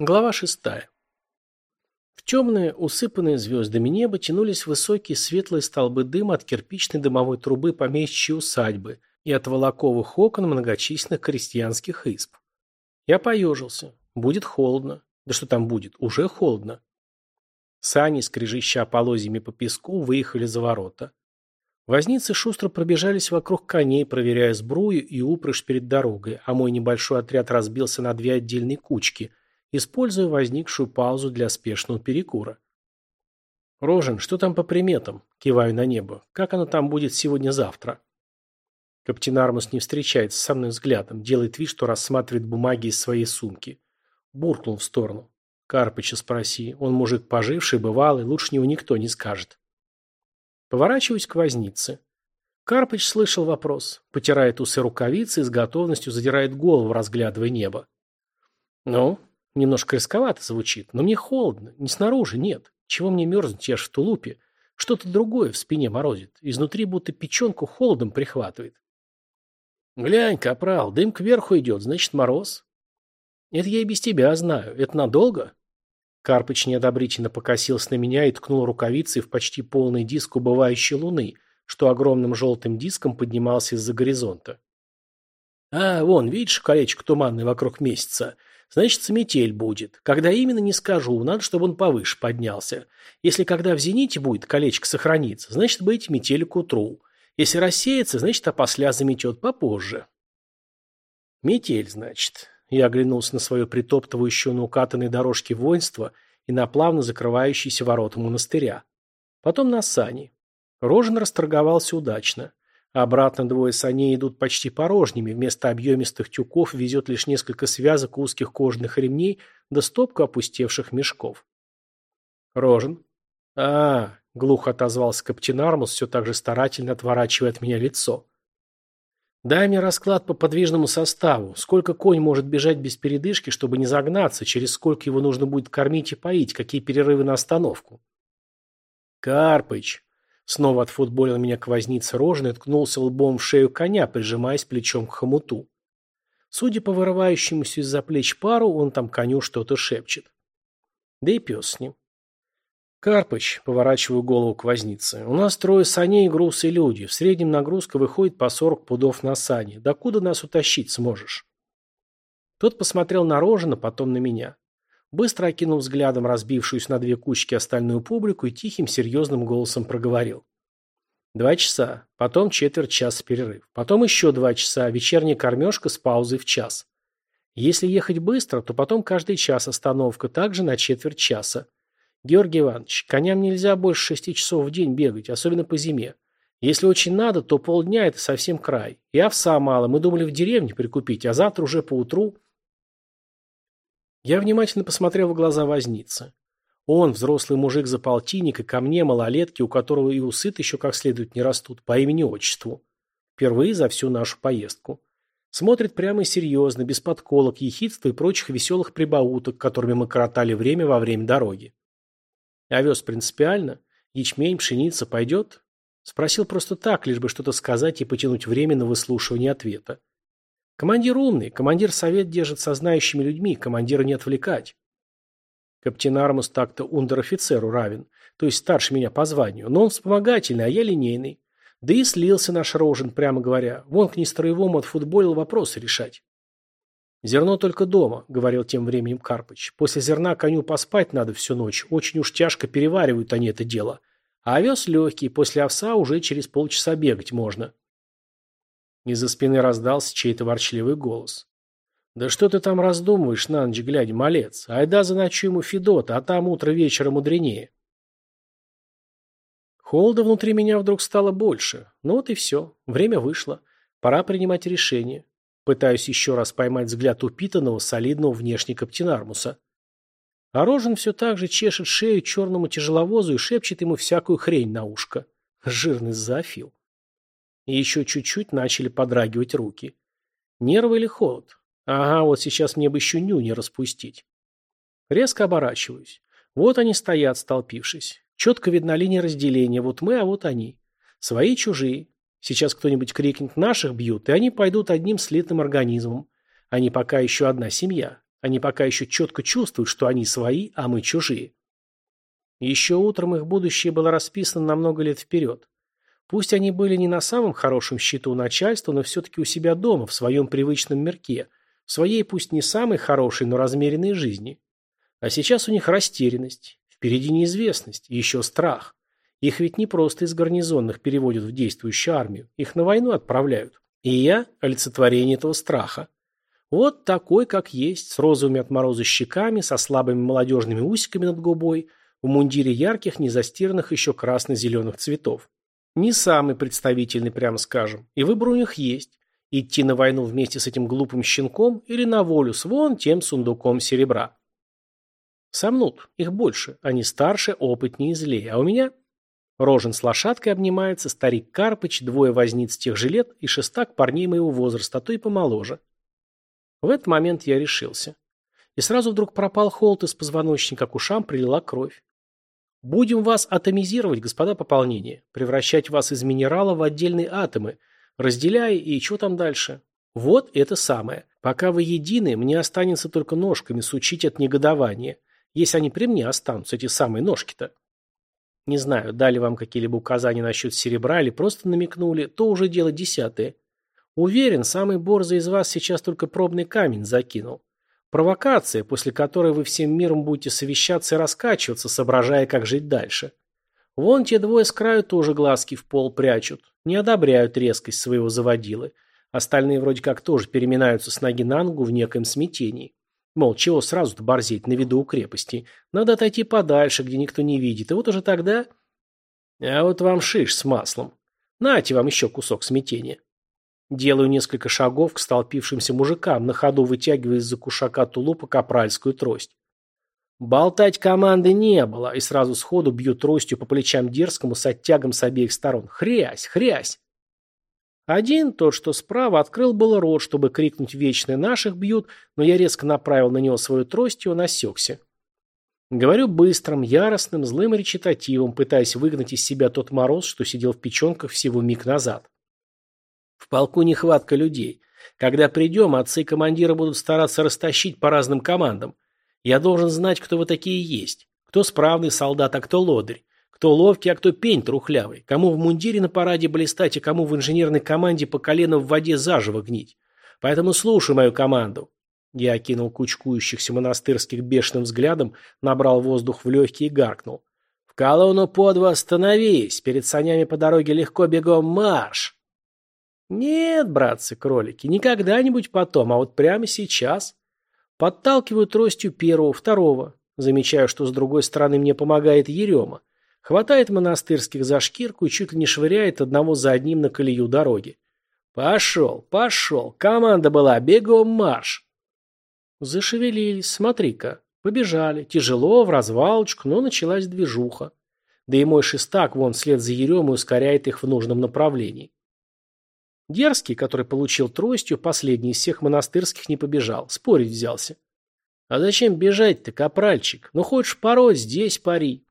Глава шестая. В темное, усыпанное звездами небо тянулись высокие светлые столбы дыма от кирпичной дымовой трубы помещичьей усадьбы и от волоковых окон многочисленных крестьянских изб. Я поежился. Будет холодно. Да что там будет? Уже холодно. Сани, скрежеща полозьями по песку, выехали за ворота. Возницы шустро пробежались вокруг коней, проверяя сбрую и упряжь перед дорогой, а мой небольшой отряд разбился на две отдельные кучки – используя возникшую паузу для спешного перекура. «Рожен, что там по приметам?» – киваю на небо. «Как оно там будет сегодня-завтра?» Каптен Армус не встречается со мной взглядом, делает вид, что рассматривает бумаги из своей сумки. Буркнул в сторону. Карпыча спроси. Он мужик поживший, бывалый, лучше него никто не скажет. Поворачиваюсь к вознице. Карпыч слышал вопрос, потирает усы рукавицы и с готовностью задирает голову, разглядывая небо. «Ну, Немножко рисковато звучит, но мне холодно. Не снаружи, нет. Чего мне мерзнуть, я ж в тулупе. Что-то другое в спине морозит. Изнутри будто печенку холодом прихватывает. Глянь, капрал, дым кверху идет, значит мороз. Это я и без тебя знаю. Это надолго? Карпыч неодобрительно покосился на меня и ткнул рукавицей в почти полный диск убывающей луны, что огромным желтым диском поднимался из-за горизонта. А, вон, видишь, колечко туманное вокруг месяца. Значит, метель будет. Когда именно, не скажу. Надо, чтобы он повыше поднялся. Если когда в зените будет, колечко сохранится, значит, быть метель к утру. Если рассеется, значит, опосля заметет попозже. Метель, значит. Я оглянулся на свое притоптывающее на укатанной дорожке воинство и на плавно закрывающиеся ворота монастыря. Потом на сани. Рожен расторговался удачно. Обратно двое саней идут почти порожними, вместо объемистых тюков везет лишь несколько связок узких кожаных ремней да стопку опустевших мешков. Рожен. а, -а, -а глухо отозвался Каптенармус, все так же старательно отворачивая от меня лицо. «Дай мне расклад по подвижному составу. Сколько конь может бежать без передышки, чтобы не загнаться, через сколько его нужно будет кормить и поить, какие перерывы на остановку?» «Карпыч», Снова отфутболил меня к вознице рожен и ткнулся лбом в шею коня, прижимаясь плечом к хомуту. Судя по вырывающемуся из-за плеч пару, он там коню что-то шепчет. Да и пес с ним. «Карпыч», — поворачиваю голову к вознице, — «у нас трое саней, груз и люди. В среднем нагрузка выходит по сорок пудов на сани. Докуда нас утащить сможешь?» Тот посмотрел на Рожина, потом на меня. Быстро окинул взглядом разбившуюся на две кучки остальную публику и тихим серьезным голосом проговорил. Два часа, потом четверть часа перерыв, потом еще два часа, вечерняя кормежка с паузой в час. Если ехать быстро, то потом каждый час остановка, также на четверть часа. Георгий Иванович, коням нельзя больше шести часов в день бегать, особенно по зиме. Если очень надо, то полдня – это совсем край. И овса мало, мы думали в деревне прикупить, а завтра уже поутру я внимательно посмотрел в глаза возницы. Он, взрослый мужик за полтинник, и ко мне, малолетки, у которого и усы еще как следует не растут, по имени-отчеству. Впервые за всю нашу поездку. Смотрит прямо и серьезно, без подколок, ехидства и прочих веселых прибауток, которыми мы коротали время во время дороги. Овес принципиально? Ячмень, пшеница пойдет? Спросил просто так, лишь бы что-то сказать и потянуть время на выслушивание ответа. Командир умный, командир совет держит со знающими людьми, командира не отвлекать. Каптен Армус так-то ундер-офицеру равен, то есть старше меня по званию, но он вспомогательный, а я линейный. Да и слился наш Рожен, прямо говоря. Вон к нестроевому отфутболил вопросы решать. «Зерно только дома», — говорил тем временем Карпыч. «После зерна коню поспать надо всю ночь. Очень уж тяжко переваривают они это дело. А овес легкий, после овса уже через полчаса бегать можно». Из-за спины раздался чей-то ворчливый голос. «Да что ты там раздумываешь на ночь глядя, малец? Айда заночуем у Федота, а там утро вечера мудренее». Холода внутри меня вдруг стало больше. Ну вот и все. Время вышло. Пора принимать решение. Пытаюсь еще раз поймать взгляд упитанного, солидного внешника Птинармуса. А Рожен все так же чешет шею черному тяжеловозу и шепчет ему всякую хрень на ушко. Жирный зоофил. И еще чуть-чуть начали подрагивать руки. Нервы или холод? Ага, вот сейчас мне бы еще ню не распустить. Резко оборачиваюсь. Вот они стоят, столпившись. Четко видна линия разделения. Вот мы, а вот они. Свои, чужие. Сейчас кто-нибудь крикнет «наших бьют», и они пойдут одним слитным организмом. Они пока еще одна семья. Они пока еще четко чувствуют, что они свои, а мы чужие. Еще утром их будущее было расписано на много лет вперед. Пусть они были не на самом хорошем счету у начальства, но все-таки у себя дома, в своем привычном мирке, в своей пусть не самой хорошей, но размеренной жизни. А сейчас у них растерянность, впереди неизвестность, еще страх. Их ведь не просто из гарнизонных переводят в действующую армию, их на войну отправляют. И я – олицетворение этого страха. Вот такой, как есть, с розовыми от щеками, со слабыми молодежными усиками над губой, в мундире ярких, незастиранных еще красно-зеленых цветов. Не самый представительный, прямо скажем. И выбор у них есть. Идти на войну вместе с этим глупым щенком или на волю с вон тем сундуком серебра. Сомнут. Их больше. Они старше, опытнее и злее. А у меня... Рожен с лошадкой обнимается, старик Карпыч, двое возниц тех же лет и шестак парней моего возраста, а то и помоложе. В этот момент я решился. И сразу вдруг пропал холод из позвоночника, к ушам прилила кровь. Будем вас атомизировать, господа пополнения, превращать вас из минерала в отдельные атомы, разделяя и что там дальше. Вот это самое. Пока вы едины, мне останется только ножками сучить от негодования, если они при мне останутся, эти самые ножки-то. Не знаю, дали вам какие-либо указания насчет серебра или просто намекнули, то уже дело десятое. Уверен, самый борзый из вас сейчас только пробный камень закинул. Провокация, после которой вы всем миром будете совещаться и раскачиваться, соображая, как жить дальше. Вон те двое с краю тоже глазки в пол прячут, не одобряют резкость своего заводилы. Остальные вроде как тоже переминаются с ноги на ногу в некоем смятении. Мол, чего сразу-то борзеть на виду у крепости? Надо отойти подальше, где никто не видит. И вот уже тогда... А вот вам шиш с маслом. Нате вам еще кусок смятения. Делаю несколько шагов к столпившимся мужикам, на ходу вытягивая из-за кушака тулупа капральскую трость. Болтать команды не было, и сразу сходу бью тростью по плечам дерзкому с оттягом с обеих сторон. Хрясь, хрясь. Один, тот, что справа, открыл было рот, чтобы крикнуть «Вечные наших бьют», но я резко направил на него свою трость, и он осекся. Говорю быстрым, яростным, злым речитативом, пытаясь выгнать из себя тот мороз, что сидел в печенках всего миг назад. В полку нехватка людей. Когда придем, отцы и командиры будут стараться растащить по разным командам. Я должен знать, кто вы такие есть. Кто справный солдат, а кто лодырь. Кто ловкий, а кто пень трухлявый. Кому в мундире на параде блистать, а кому в инженерной команде по колено в воде заживо гнить. Поэтому слушай мою команду. Я окинул кучкующихся монастырских бешеным взглядом, набрал воздух в легкие и гаркнул. «В колонну по два остановись! Перед санями по дороге легко бегом марш!» Нет, братцы-кролики, не когда-нибудь потом, а вот прямо сейчас. Подталкиваю тростью первого, второго. Замечаю, что с другой стороны мне помогает Ерема. Хватает монастырских за шкирку и чуть ли не швыряет одного за одним на колею дороги. Пошел, пошел, команда была, бегом марш. Зашевелились, смотри-ка. Побежали, тяжело, в развалочку, но началась движуха. Да и мой шестак вон вслед за Еремой ускоряет их в нужном направлении. Дерзкий, который получил тростью, последний из всех монастырских не побежал, спорить взялся. А зачем бежать-то, капральчик? Ну хочешь пороть, здесь пари.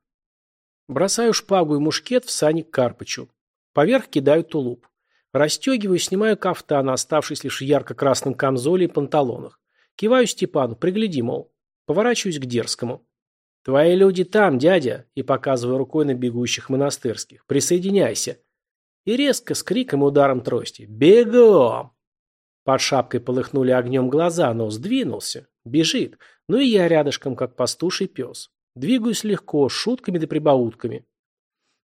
Бросаю шпагу и мушкет в сани к Карпычу. Поверх кидаю тулуп. Расстегиваю, снимаю кафтан, оставшись лишь в ярко-красном камзоле и панталонах. Киваю Степану, пригляди, мол. Поворачиваюсь к Дерзкому. «Твои люди там, дядя!» и показываю рукой на бегущих монастырских. «Присоединяйся!» И резко с криком и ударом трости «Бегом!». Под шапкой полыхнули огнем глаза, но сдвинулся. Бежит. Ну и я рядышком, как пастуший пес. Двигаюсь легко, шутками да прибаутками.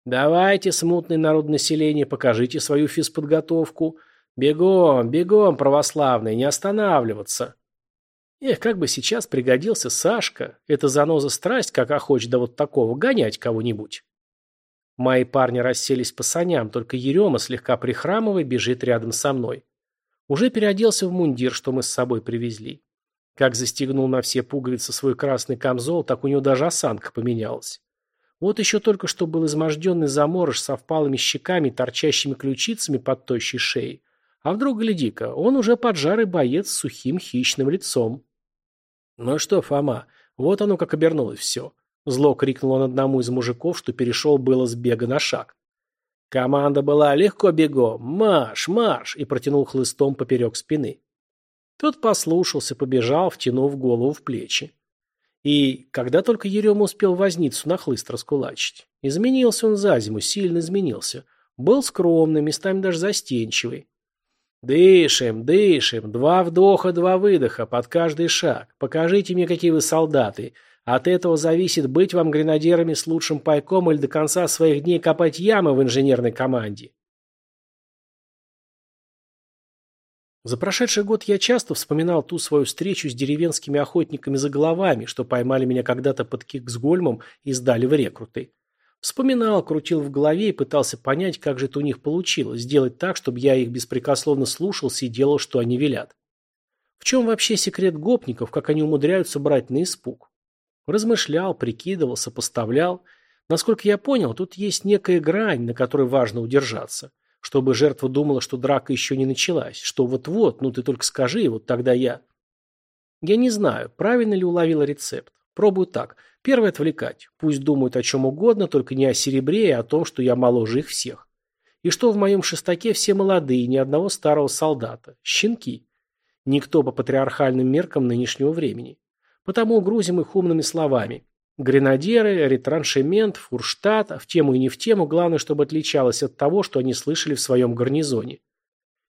«Давайте, смутное народ населения, покажите свою физподготовку. Бегом, бегом, православные, не останавливаться!» Эх, как бы сейчас пригодился Сашка. Это заноза страсть, как охочет до вот такого, гонять кого-нибудь. Мои парни расселись по саням, только Ерема, слегка прихрамывая, бежит рядом со мной. Уже переоделся в мундир, что мы с собой привезли. Как застегнул на все пуговицы свой красный камзол, так у него даже осанка поменялась. Вот еще только что был изможденный заморож со впалыми щеками торчащими ключицами под тощей шеей. А вдруг, гляди-ка, он уже поджарый боец с сухим хищным лицом. Ну что, Фома, вот оно как обернулось все. Зло крикнул он одному из мужиков, что перешел было с бега на шаг. Команда была легко бегом, марш, марш, и протянул хлыстом поперек спины. Тот послушался, побежал, втянув голову в плечи. И когда только Ерема успел возницу нахлыст раскулачить. Изменился он за зиму, сильно изменился. Был скромный, местами даже застенчивый. «Дышим, дышим, два вдоха, два выдоха, под каждый шаг. Покажите мне, какие вы солдаты. От этого зависит, быть вам гренадерами с лучшим пайком или до конца своих дней копать ямы в инженерной команде». За прошедший год я часто вспоминал ту свою встречу с деревенскими охотниками за головами, что поймали меня когда-то под Киксгольмом и сдали в рекруты. Вспоминал, крутил в голове и пытался понять, как же это у них получилось, сделать так, чтобы я их беспрекословно слушался и делал, что они велят. В чем вообще секрет гопников, как они умудряются брать на испуг? Размышлял, прикидывал, сопоставлял. Насколько я понял, тут есть некая грань, на которой важно удержаться. Чтобы жертва думала, что драка еще не началась, что вот-вот, ну ты только скажи, и вот тогда я... Я не знаю, правильно ли уловила рецепт. Пробую так. Первое – отвлекать. Пусть думают о чем угодно, только не о серебре, а о том, что я моложе их всех. И что в моем шестаке все молодые, ни одного старого солдата. Щенки. Никто по патриархальным меркам нынешнего времени. Потому грузим их умными словами. Гренадеры, ретраншемент, фурштадт, в тему и не в тему, главное, чтобы отличалось от того, что они слышали в своем гарнизоне.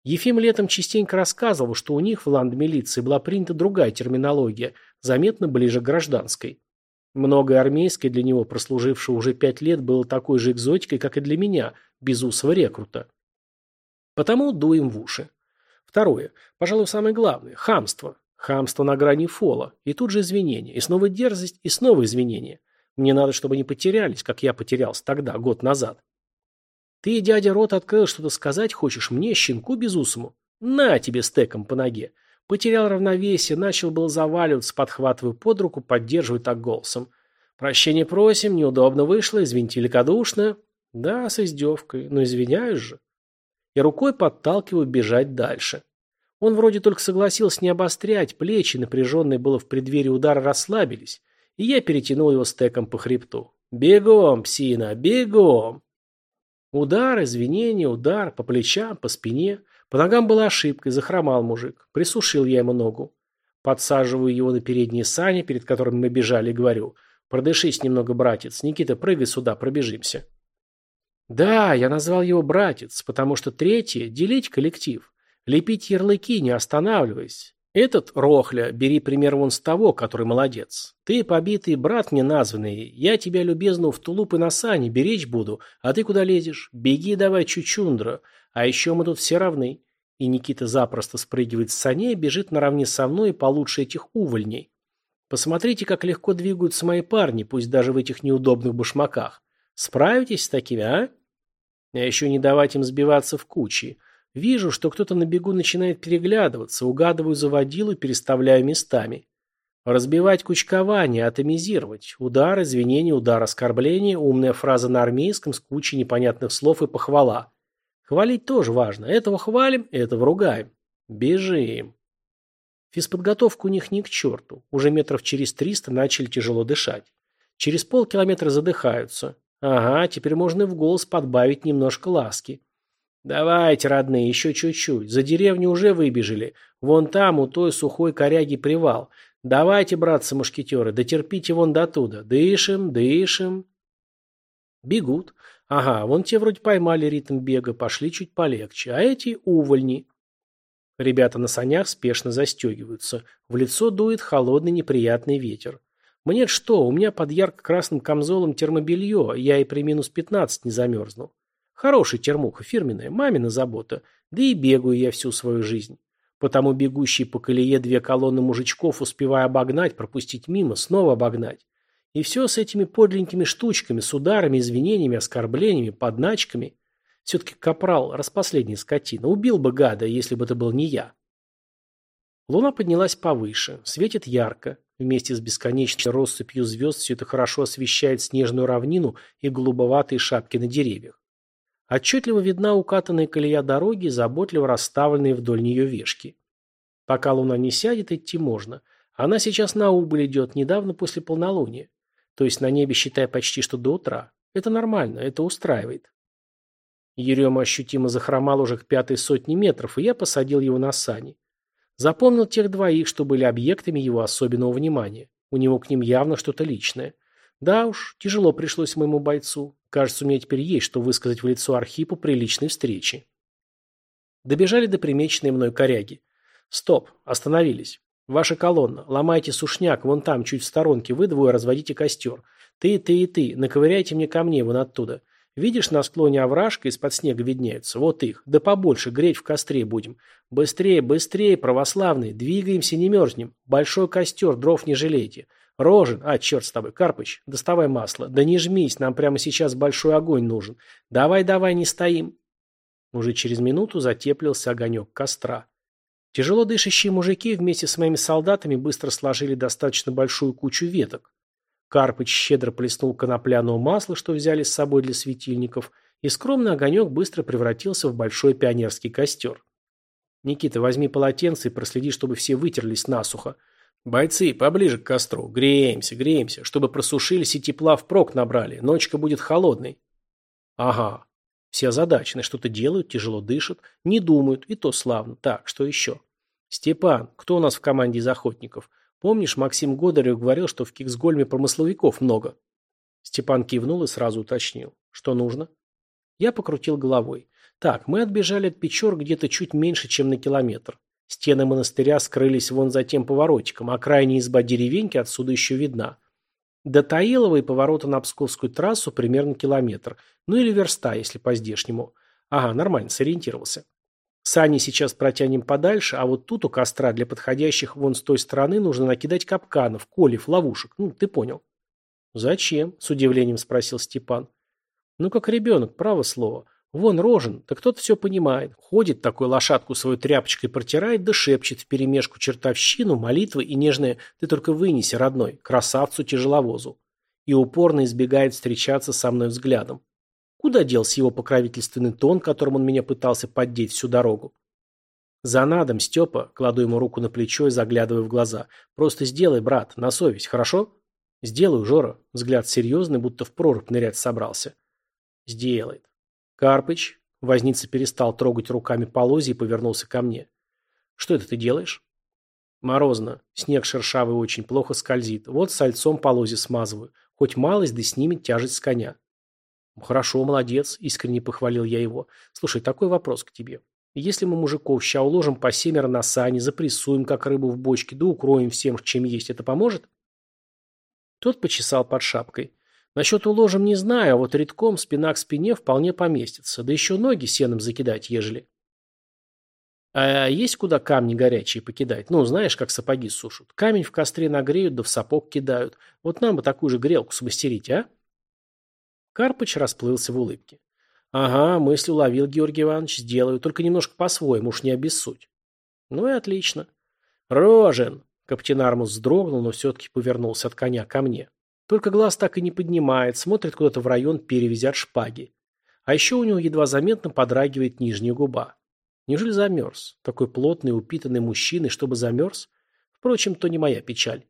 Ефим летом частенько рассказывал, что у них в ландмилиции была принята другая терминология, заметно ближе к гражданской. Многое армейское для него, прослужившего уже пять лет, было такой же экзотикой, как и для меня, безусого рекрута. Потому дуем в уши. Второе, пожалуй, самое главное – хамство. Хамство на грани фола, и тут же извинения, и снова дерзость, и снова извинения. Мне надо, чтобы они потерялись, как я потерялся тогда, год назад. Ты, дядя, рот открыл, что-то сказать хочешь мне, щенку безусому? На тебе стеком по ноге. Потерял равновесие, начал был заваливаться, подхватывая под руку, поддерживая так голосом. Прощение просим, неудобно вышло, извините великодушно. Да, с издевкой, но извиняюсь же. И рукой подталкиваю бежать дальше. Он вроде только согласился не обострять, плечи, напряженные было в преддверии удара, расслабились, и я перетянул его стеком по хребту. «Бегом, псина, бегом!» Удар, извинение, удар, по плечам, по спине. По ногам была ошибка, захромал мужик. Присушил я ему ногу. Подсаживаю его на передние сани, перед которыми мы бежали, и говорю, продышись немного, братец. Никита, прыгай сюда, пробежимся. Да, я назвал его братец, потому что третье – делить коллектив. Лепить ярлыки, не останавливаясь. Этот, Рохля, бери пример вон с того, который молодец. Ты, побитый брат мне названный, я тебя, любезно, в тулуп и на сани беречь буду, а ты куда лезешь? Беги давай, чучундра, а еще мы тут все равны. И Никита запросто спрыгивает с саней и бежит наравне со мной получше этих увольней. Посмотрите, как легко двигаются мои парни, пусть даже в этих неудобных башмаках. Справитесь с такими, а? А еще не давать им сбиваться в кучи. Вижу, что кто-то на бегу начинает переглядываться, угадываю заводилу, переставляю местами. Разбивать кучкование, атомизировать. Удар, извинение, удар, оскорбление, умная фраза на армейском с кучей непонятных слов и похвала. Хвалить тоже важно. Этого хвалим, этого ругаем. Бежим. Физподготовка у них ни к черту. Уже метров через триста начали тяжело дышать. Через полкилометра задыхаются. Ага, теперь можно и в голос подбавить немножко ласки. «Давайте, родные, еще чуть-чуть. За деревню уже выбежали. Вон там, у той сухой коряги привал. Давайте, братцы-мушкетеры, дотерпите вон до туда. Дышим, дышим». Бегут. Ага, вон те вроде поймали ритм бега, пошли чуть полегче. А эти увольни. Ребята на санях спешно застегиваются. В лицо дует холодный неприятный ветер. Мне что, у меня под ярко-красным камзолом термобелье, я и при минус пятнадцать не замерзнул. Хорошая термуха, фирменная, мамина забота. Да и бегаю я всю свою жизнь. Потому бегущие по колее две колонны мужичков успеваю обогнать, пропустить мимо, снова обогнать. И все с этими подленькими штучками, с ударами, извинениями, оскорблениями, подначками. Все-таки капрал, распоследняя скотина, убил бы гада, если бы это был не я. Луна поднялась повыше, светит ярко. Вместе с бесконечной россыпью звезд все это хорошо освещает снежную равнину и голубоватые шапки на деревьях. Отчетливо видна укатанная колея дороги, заботливо расставленные вдоль нее вешки. Пока луна не сядет, идти можно. Она сейчас на убыль идет, недавно после полнолуния. То есть на небе, считай, почти что до утра. Это нормально, это устраивает. Ерема ощутимо захромал уже к пятой сотне метров, и я посадил его на сани. Запомнил тех двоих, что были объектами его особенного внимания. У него к ним явно что-то личное. Да уж, тяжело пришлось моему бойцу. Кажется, у меня теперь есть что высказать в лицо Архипу при личной встрече. Добежали до примеченной мной коряги. Стоп, остановились. Ваша колонна, ломайте сушняк, вон там, чуть в сторонке, вы двое разводите костер. Ты, ты и ты, наковыряйте мне камней вон оттуда. Видишь, на склоне овражка из-под снега виднеются. Вот их. Да побольше, греть в костре будем. Быстрее, быстрее, православные. Двигаемся, не мерзнем. Большой костер, дров не жалейте. Рожен, а, черт с тобой, Карпыч, доставай масло. Да не жмись, нам прямо сейчас большой огонь нужен. Давай, давай, не стоим. Уже через минуту затеплился огонек костра. Тяжело дышащие мужики вместе с моими солдатами быстро сложили достаточно большую кучу веток. Карпыч щедро плеснул конопляного масла, что взяли с собой для светильников, и скромный огонек быстро превратился в большой пионерский костер. «Никита, возьми полотенце и проследи, чтобы все вытерлись насухо. Бойцы, поближе к костру. Греемся, греемся, чтобы просушились и тепла впрок набрали. Ночка будет холодной». «Ага. Все озадачены, что-то делают, тяжело дышат, не думают, и то славно. Так, что еще?» «Степан, кто у нас в команде из охотников? Помнишь, Максим Годорев говорил, что в Киксгольме промысловиков много? Степан кивнул и сразу уточнил. Что нужно? Я покрутил головой. Так, мы отбежали от Печор где-то чуть меньше, чем на километр. Стены монастыря скрылись вон за тем поворотиком, а крайняя изба деревеньки отсюда еще видна. До Таилова и поворота на Псковскую трассу примерно километр. Ну или верста, если по-здешнему. Ага, нормально, сориентировался. Сани сейчас протянем подальше, а вот тут у костра для подходящих вон с той стороны нужно накидать капканов, колев, ловушек. Ну, ты понял. Зачем? С удивлением спросил Степан. Ну, как ребенок, право слово. Вон рожен, так кто-то все понимает. Ходит такой лошадку свою тряпочкой протирает, да шепчет в перемешку чертовщину, молитвы и нежное «ты только вынеси, родной, красавцу-тяжеловозу». И упорно избегает встречаться со мной взглядом. Куда делся его покровительственный тон, которым он меня пытался поддеть всю дорогу? За надом, Степа, кладу ему руку на плечо и заглядываю в глаза. Просто сделай, брат, на совесть, хорошо? Сделаю, Жора. Взгляд серьезный, будто в прорубь нырять собрался. Сделает. Карпыч. Возница перестал трогать руками полози и повернулся ко мне. Что это ты делаешь? Морозно. Снег шершавый очень, плохо скользит. Вот сальцом полози смазываю. Хоть малость, да снимет тяжесть с коня. «Хорошо, молодец», – искренне похвалил я его. «Слушай, такой вопрос к тебе. Если мы мужиков ща уложим по семеро на сани, запрессуем, как рыбу в бочке, да укроем всем, чем есть, это поможет?» Тот почесал под шапкой. «Насчет уложим не знаю, а вот редком спина к спине вполне поместится, да еще ноги сеном закидать, ежели». «А есть куда камни горячие покидать? Ну, знаешь, как сапоги сушат. Камень в костре нагреют, да в сапог кидают. Вот нам бы такую же грелку смастерить, а?» Карпыч расплылся в улыбке. «Ага, мысль уловил, Георгий Иванович, сделаю, только немножко по-своему, уж не обессудь». «Ну и отлично». «Рожен!» Каптен Армус вздрогнул, но все-таки повернулся от коня ко мне. Только глаз так и не поднимает, смотрит куда-то в район перевязи от шпаги. А еще у него едва заметно подрагивает нижняя губа. Неужели замерз? Такой плотный, упитанный мужчина, чтобы замерз? Впрочем, то не моя печаль.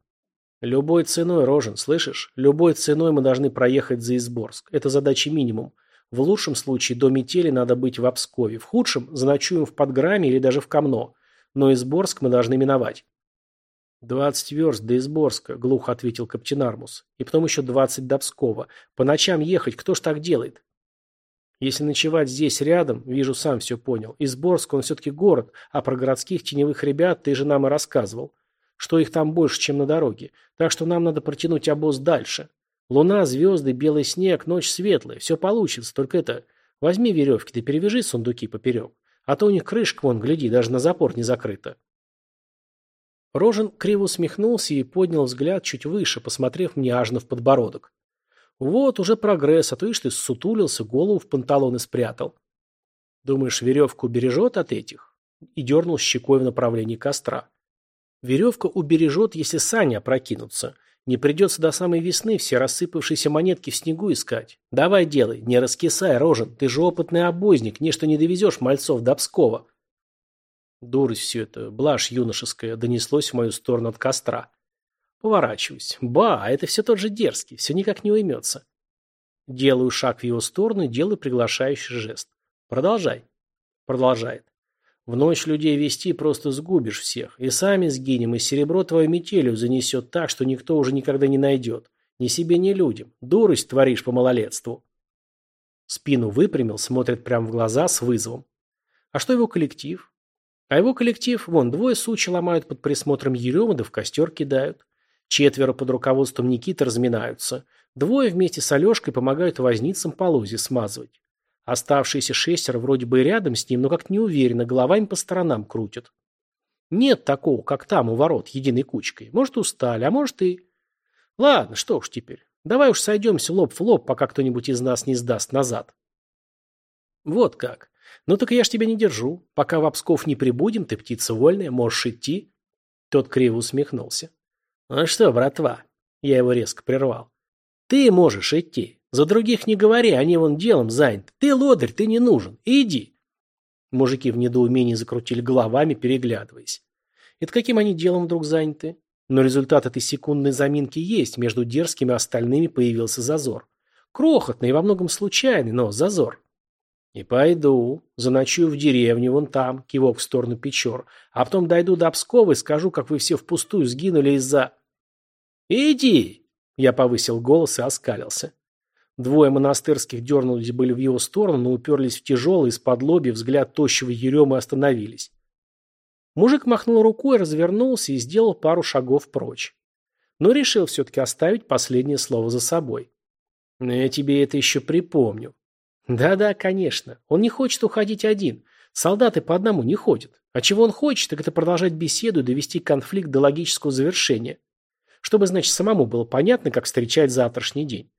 Любой ценой, Рожен, слышишь? Любой ценой мы должны проехать за Изборск. Это задача минимум. В лучшем случае до метели надо быть в Обскове. В худшем заночуем в Подграме или даже в Камно. Но Изборск мы должны миновать. «Двадцать верст до Изборска», — глухо ответил Каптенармус. «И потом еще двадцать до Пскова. По ночам ехать, кто ж так делает?» «Если ночевать здесь рядом, вижу, сам все понял. Изборск, он все-таки город, а про городских теневых ребят ты же нам и рассказывал что их там больше, чем на дороге. Так что нам надо протянуть обоз дальше. Луна, звезды, белый снег, ночь светлая. Все получится, только это... Возьми веревки, ты перевяжи сундуки поперек. А то у них крышка, вон, гляди, даже на запор не закрыта. Рожен криво усмехнулся и поднял взгляд чуть выше, посмотрев мне аж в подбородок. Вот, уже прогресс, а то ишь ты ссутулился, голову в панталоны спрятал. Думаешь, веревку бережет от этих? И дернул щекой в направлении костра. Веревка убережет, если сани опрокинутся. Не придется до самой весны все рассыпавшиеся монетки в снегу искать. Давай делай, не раскисай, рожен, ты же опытный обозник, нечто не довезешь мальцов до Пскова. Дурость все это, блажь юношеская, донеслось в мою сторону от костра. Поворачиваюсь. Ба, а это все тот же дерзкий, все никак не уймется. Делаю шаг в его сторону делаю приглашающий жест. Продолжай. Продолжает. В ночь людей вести просто сгубишь всех. И сами сгинем, и серебро твою метелью занесет так, что никто уже никогда не найдет. Ни себе, ни людям. Дурость творишь по малолетству. Спину выпрямил, смотрит прямо в глаза с вызовом. А что его коллектив? А его коллектив, вон, двое сучи ломают под присмотром Еремы, да в костер кидают. Четверо под руководством Никиты разминаются. Двое вместе с Алешкой помогают возницам полозья смазывать. Оставшиеся шестеро вроде бы рядом с ним, но как-то неуверенно, головами по сторонам крутят. Нет такого, как там у ворот, единой кучкой. Может, устали, а может и... Ладно, что уж теперь. Давай уж сойдемся лоб в лоб, пока кто-нибудь из нас не сдаст назад. Вот как. Ну так я ж тебя не держу. Пока в Обсков не прибудем, ты птица вольная, можешь идти. Тот криво усмехнулся. Ну что, братва? Я его резко прервал. Ты можешь идти. За других не говори, они вон делом заняты. Ты лодырь, ты не нужен. Иди. Мужики в недоумении закрутили головами, переглядываясь. Это каким они делом вдруг заняты? Но результат этой секундной заминки есть, между дерзкими остальными появился зазор. Крохотный и во многом случайный, но зазор. И пойду, заночую в деревне, вон там, кивок в сторону Печор, а потом дойду до Пскова и скажу, как вы все впустую сгинули из-за... «Иди!» — я повысил голос и оскалился. Двое монастырских дернулись были в его сторону, но уперлись в тяжелый, из-под лоби взгляд тощего Еремы остановились. Мужик махнул рукой, развернулся и сделал пару шагов прочь. Но решил все-таки оставить последнее слово за собой. Я тебе это еще припомню. Да-да, конечно. Он не хочет уходить один. Солдаты по одному не ходят. А чего он хочет, так это продолжать беседу и довести конфликт до логического завершения. Чтобы, значит, самому было понятно, как встречать завтрашний день.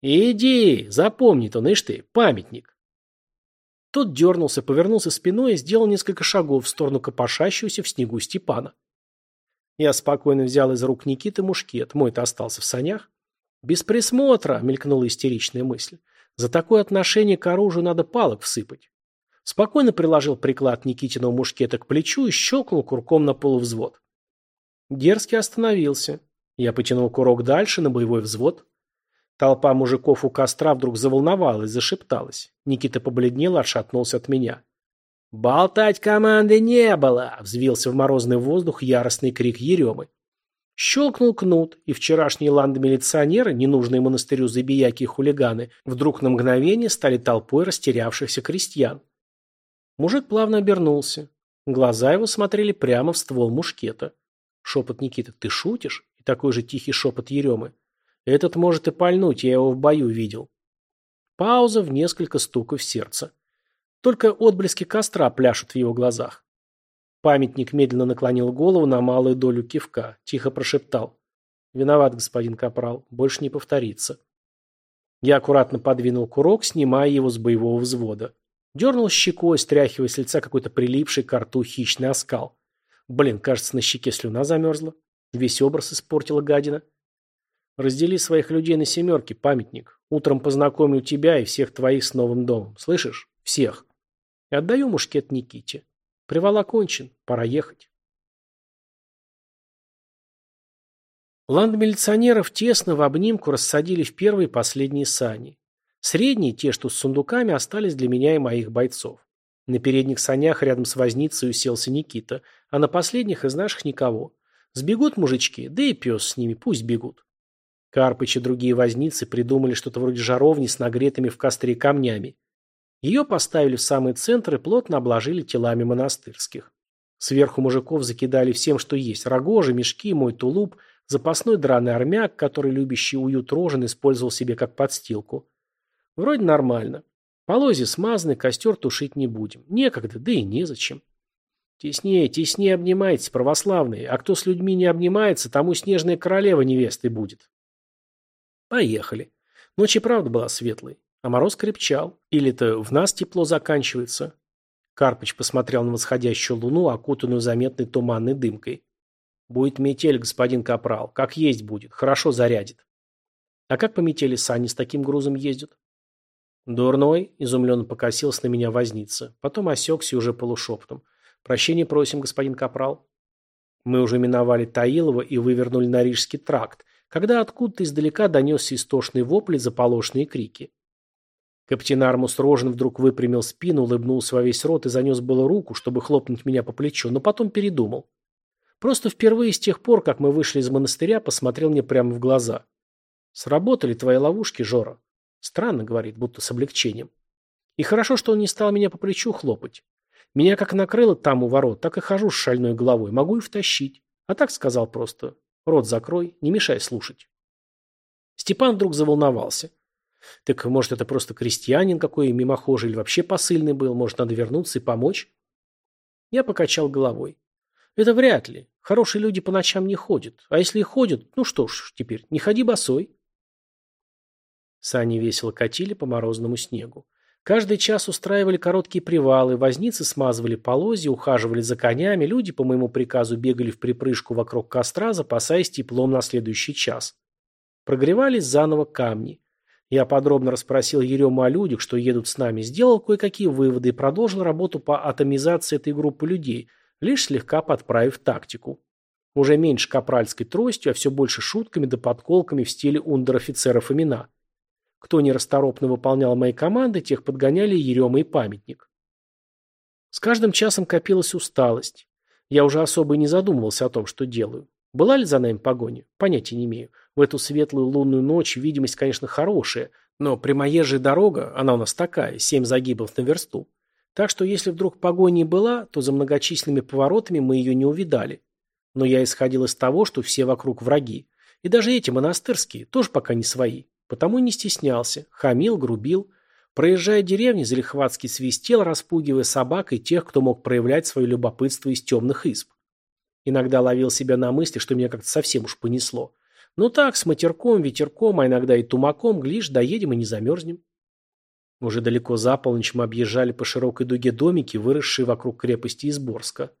Иди, запомни то, знаешь ты, памятник. Тот дернулся, повернулся спиной и сделал несколько шагов в сторону копошащегося в снегу Степана. Я спокойно взял из рук Никиты мушкет, мой-то остался в санях. «Без присмотра!» — мелькнула истеричная мысль. «За такое отношение к оружию надо палок всыпать». Спокойно приложил приклад Никитиного мушкета к плечу и щелкнул курком на полувзвод. Дерзкий остановился. Я потянул курок дальше, на боевой взвод. Толпа мужиков у костра вдруг заволновалась, зашепталась. Никита побледнел, отшатнулся от меня. «Болтать команды не было!» — взвился в морозный воздух яростный крик Еремы. Щелкнул кнут, и вчерашние ландомилиционеры, ненужные монастырю забияки и хулиганы, вдруг на мгновение стали толпой растерявшихся крестьян. Мужик плавно обернулся. Глаза его смотрели прямо в ствол мушкета. Шепот Никиты «Ты шутишь?» и такой же тихий шепот Еремы этот может и пальнуть, я его в бою видел. Пауза в несколько стуков сердца. Только отблески костра пляшут в его глазах. Памятник медленно наклонил голову на малую долю кивка, тихо прошептал. «Виноват, господин Капрал, больше не повторится». Я аккуратно подвинул курок, снимая его с боевого взвода. Дернул щекой, стряхивая с лица какой-то прилипший к рту хищный оскал. Блин, кажется, на щеке слюна замерзла. Весь образ испортила гадина. Раздели своих людей на семерки, памятник. Утром познакомлю тебя и всех твоих с новым домом. Слышишь? Всех. И отдаю мушкет Никите. Привал окончен. Пора ехать. Ландмилиционеров тесно в обнимку рассадили в первые и последние сани. Средние, те, что с сундуками, остались для меня и моих бойцов. На передних санях рядом с возницей уселся Никита, а на последних из наших никого. Сбегут мужички, да и пес с ними, пусть бегут. Карпыч и другие возницы придумали что-то вроде жаровни с нагретыми в костре камнями. Ее поставили в самый центр и плотно обложили телами монастырских. Сверху мужиков закидали всем, что есть. Рогожи, мешки, мой тулуп, запасной драный армяк, который любящий уют рожен использовал себе как подстилку. Вроде нормально. Полозья смазаны, костер тушить не будем. Некогда, да и незачем. Теснее, теснее обнимайтесь, православные, а кто с людьми не обнимается, тому снежная королева невестой будет. Поехали. Ночь и правда была светлой, а мороз крепчал. Или-то в нас тепло заканчивается. Карпыч посмотрел на восходящую луну, окутанную заметной туманной дымкой. Будет метель, господин Капрал. Как есть будет. Хорошо зарядит. А как по метели сани с таким грузом ездят? Дурной, изумленно покосился на меня возница. Потом осекся уже полушепотом. Прощения просим, господин Капрал. Мы уже миновали Таилова и вывернули на Рижский тракт, когда откуда-то издалека донесся истошный вопль и заполошные крики. Капитан Армус Рожен вдруг выпрямил спину, улыбнулся во весь рот и занес было руку, чтобы хлопнуть меня по плечу, но потом передумал. Просто впервые с тех пор, как мы вышли из монастыря, посмотрел мне прямо в глаза. «Сработали твои ловушки, Жора?» Странно, говорит, будто с облегчением. И хорошо, что он не стал меня по плечу хлопать. Меня как накрыло там у ворот, так и хожу с шальной головой. Могу и втащить. А так сказал просто. Рот закрой, не мешай слушать. Степан вдруг заволновался. Так может это просто крестьянин какой мимохожий или вообще посыльный был, может надо вернуться и помочь? Я покачал головой. Это вряд ли. Хорошие люди по ночам не ходят. А если и ходят, ну что ж, теперь не ходи босой. Сани весело катили по морозному снегу. Каждый час устраивали короткие привалы, возницы смазывали полозья, ухаживали за конями, люди по моему приказу бегали в припрыжку вокруг костра, запасаясь теплом на следующий час. Прогревались заново камни. Я подробно расспросил Ерему о людях, что едут с нами, сделал кое-какие выводы и продолжил работу по атомизации этой группы людей, лишь слегка подправив тактику. Уже меньше капральской тростью, а все больше шутками да подколками в стиле ундер-офицеров имена. Кто нерасторопно выполнял мои команды, тех подгоняли Ерема и памятник. С каждым часом копилась усталость. Я уже особо и не задумывался о том, что делаю. Была ли за нами погоня? Понятия не имею. В эту светлую лунную ночь видимость, конечно, хорошая, но прямоезжая дорога, она у нас такая, семь загибов на версту. Так что если вдруг погоня и была, то за многочисленными поворотами мы ее не увидали. Но я исходил из того, что все вокруг враги. И даже эти монастырские тоже пока не свои. Потому не стеснялся, хамил, грубил. Проезжая деревни, залихватски свистел, распугивая собак и тех, кто мог проявлять свое любопытство из темных изб. Иногда ловил себя на мысли, что меня как-то совсем уж понесло. Ну так, с матерком, ветерком, а иногда и тумаком, глишь, доедем и не замерзнем. Уже далеко за полночь мы объезжали по широкой дуге домики, выросшие вокруг крепости Изборска.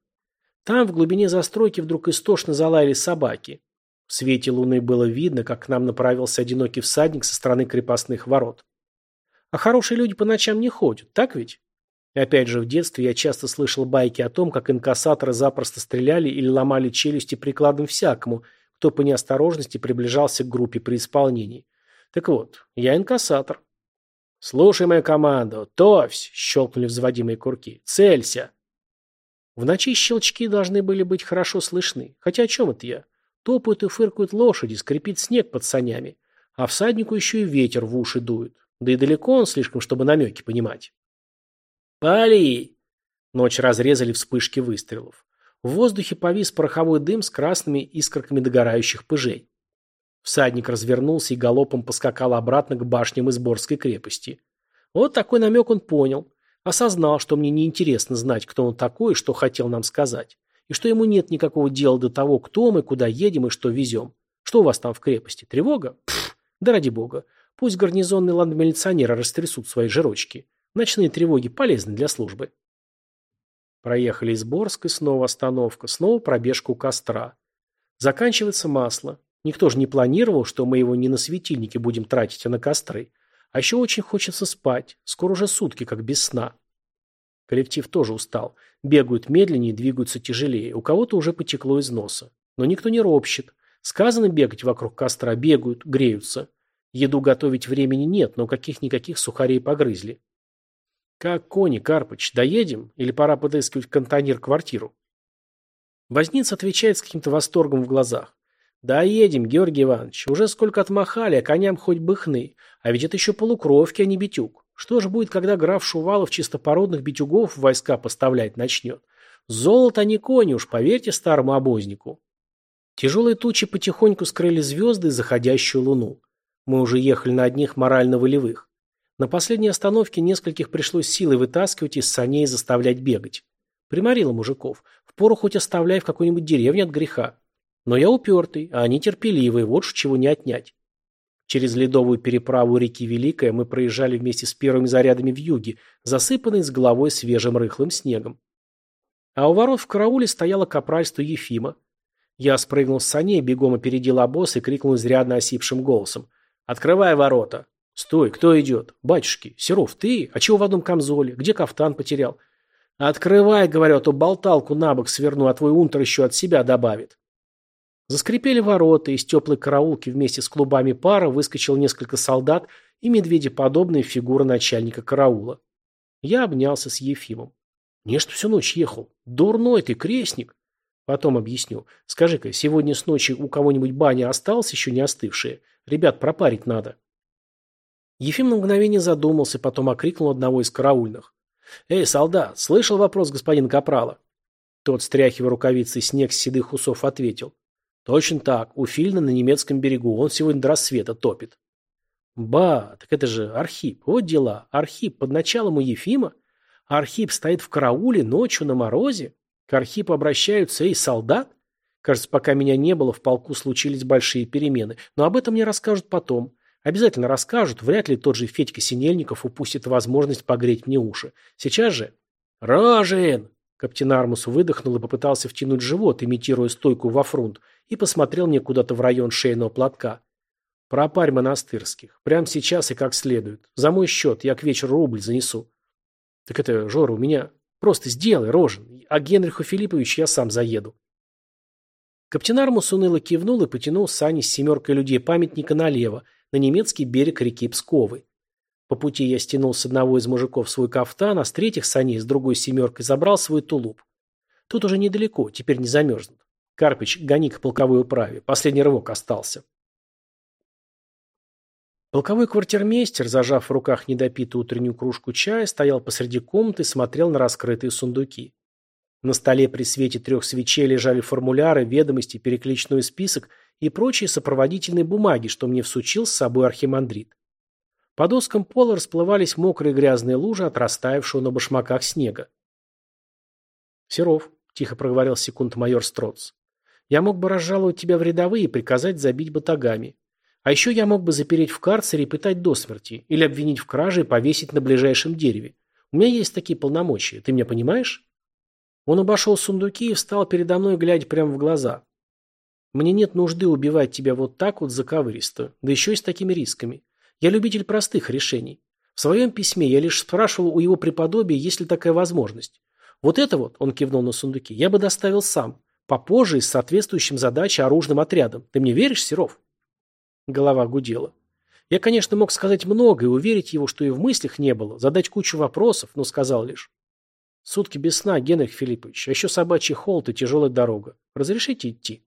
Там, в глубине застройки, вдруг истошно залаяли собаки. В свете луны было видно, как к нам направился одинокий всадник со стороны крепостных ворот. А хорошие люди по ночам не ходят, так ведь? И опять же, в детстве я часто слышал байки о том, как инкассаторы запросто стреляли или ломали челюсти прикладом всякому, кто по неосторожности приближался к группе при исполнении. Так вот, я инкассатор. «Слушай мою команду! Товсь!» – щелкнули взводимые курки. «Целься!» В ночи щелчки должны были быть хорошо слышны. Хотя о чем это я? Топают и фыркают лошади, скрипит снег под санями. А всаднику еще и ветер в уши дует. Да и далеко он слишком, чтобы намеки понимать. «Пали!» Ночь разрезали вспышки выстрелов. В воздухе повис пороховой дым с красными искорками догорающих пыжей. Всадник развернулся и галопом поскакал обратно к башням Изборской крепости. Вот такой намек он понял. Осознал, что мне неинтересно знать, кто он такой и что хотел нам сказать и что ему нет никакого дела до того, кто мы, куда едем и что везем. Что у вас там в крепости? Тревога? Пф, да ради бога. Пусть гарнизонные ландмилиционеры растрясут свои жирочки. Ночные тревоги полезны для службы. Проехали из Борска, снова остановка, снова пробежка у костра. Заканчивается масло. Никто же не планировал, что мы его не на светильнике будем тратить, а на костры. А еще очень хочется спать. Скоро уже сутки, как без сна. Коллектив тоже устал. Бегают медленнее, двигаются тяжелее. У кого-то уже потекло из носа. Но никто не ропщет. Сказано бегать вокруг костра, бегают, греются. Еду готовить времени нет, но каких-никаких сухарей погрызли. Как кони, Карпыч, доедем? Или пора подыскивать кантонир-квартиру? Возниц отвечает с каким-то восторгом в глазах. «Доедем, Георгий Иванович. Уже сколько отмахали, а коням хоть бы хны. А ведь это еще полукровки, а не битюк. Что же будет, когда граф Шувалов чистопородных битюгов в войска поставлять начнет? Золото, не кони уж, поверьте старому обознику. Тяжелые тучи потихоньку скрыли звезды и заходящую луну. Мы уже ехали на одних морально-волевых. На последней остановке нескольких пришлось силой вытаскивать из саней и заставлять бегать. Приморило мужиков. Впору хоть оставляй в какой-нибудь деревне от греха. Но я упертый, а они терпеливые, вот уж чего не отнять. Через ледовую переправу реки Великая мы проезжали вместе с первыми зарядами в юге, засыпанной с головой свежим рыхлым снегом. А у ворот в карауле стояло капральство Ефима. Я спрыгнул с саней, бегом опередил обоз и крикнул изрядно осипшим голосом. «Открывай ворота!» «Стой, кто идет?» «Батюшки, Серов, ты? А чего в одном камзоле? Где кафтан потерял?» «Открывай, — говорю, а то болталку на бок сверну, а твой унтер еще от себя добавит». Заскрипели ворота, из теплой караулки вместе с клубами пара выскочил несколько солдат и медведеподобная фигура начальника караула. Я обнялся с Ефимом. Не что всю ночь ехал. Дурной ты, крестник. Потом объясню. Скажи-ка, сегодня с ночи у кого-нибудь баня осталась еще не остывшая? Ребят, пропарить надо. Ефим на мгновение задумался, потом окрикнул одного из караульных. «Эй, солдат, слышал вопрос господина Капрала?» Тот, стряхивая рукавицей снег с седых усов, ответил. «Точно так. У Фильна на немецком берегу. Он сегодня до рассвета топит». «Ба, так это же Архип. Вот дела. Архип под началом у Ефима? Архип стоит в карауле ночью на морозе? К Архипу обращаются, эй, солдат? Кажется, пока меня не было, в полку случились большие перемены. Но об этом мне расскажут потом. Обязательно расскажут, вряд ли тот же Федька Синельников упустит возможность погреть мне уши. Сейчас же... «Рожин!» Каптен Армус выдохнул и попытался втянуть живот, имитируя стойку во фронт, и посмотрел мне куда-то в район шейного платка. «Пропарь монастырских. Прямо сейчас и как следует. За мой счет я к вечеру рубль занесу». «Так это, Жора, у меня... Просто сделай, Рожин. А Генриху Филипповичу я сам заеду». Каптен Армус уныло кивнул и потянул сани с семеркой людей памятника налево, на немецкий берег реки Псковы. По пути я стянул с одного из мужиков свой кафтан, а с третьих саней с другой семеркой забрал свой тулуп. Тут уже недалеко, теперь не замерзнут. Карпич, гони к полковой управе. Последний рывок остался. Полковой квартирмейстер, зажав в руках недопитую утреннюю кружку чая, стоял посреди комнаты и смотрел на раскрытые сундуки. На столе при свете трех свечей лежали формуляры, ведомости, перекличной список и прочие сопроводительные бумаги, что мне всучил с собой архимандрит. По доскам пола расплывались мокрые грязные лужи от растаявшего на башмаках снега. «Серов», — тихо проговорил секунд-майор Строц, — «я мог бы разжаловать тебя в рядовые и приказать забить батагами. А еще я мог бы запереть в карцере и пытать до смерти, или обвинить в краже и повесить на ближайшем дереве. У меня есть такие полномочия, ты меня понимаешь?» Он обошел сундуки и встал передо мной, глядя прямо в глаза. Мне нет нужды убивать тебя вот так вот заковыристо, да еще и с такими рисками. Я любитель простых решений. В своем письме я лишь спрашивал у его преподобия, есть ли такая возможность. Вот это вот, он кивнул на сундуки, я бы доставил сам, попозже и с соответствующим задачей оружным отрядом. Ты мне веришь, Серов? Голова гудела. Я, конечно, мог сказать много и уверить его, что и в мыслях не было, задать кучу вопросов, но сказал лишь. Сутки без сна, Генрих Филиппович, а еще собачий холод и тяжелая дорога. Разрешите идти?